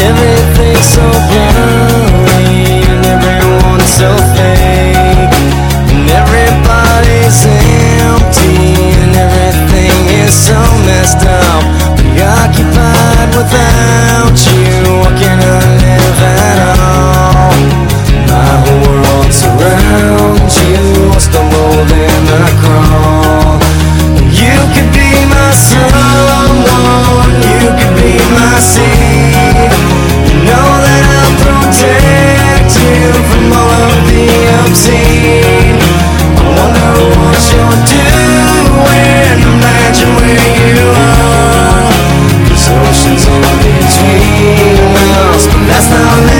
Everything's so blurry and everyone's so Until it feels Last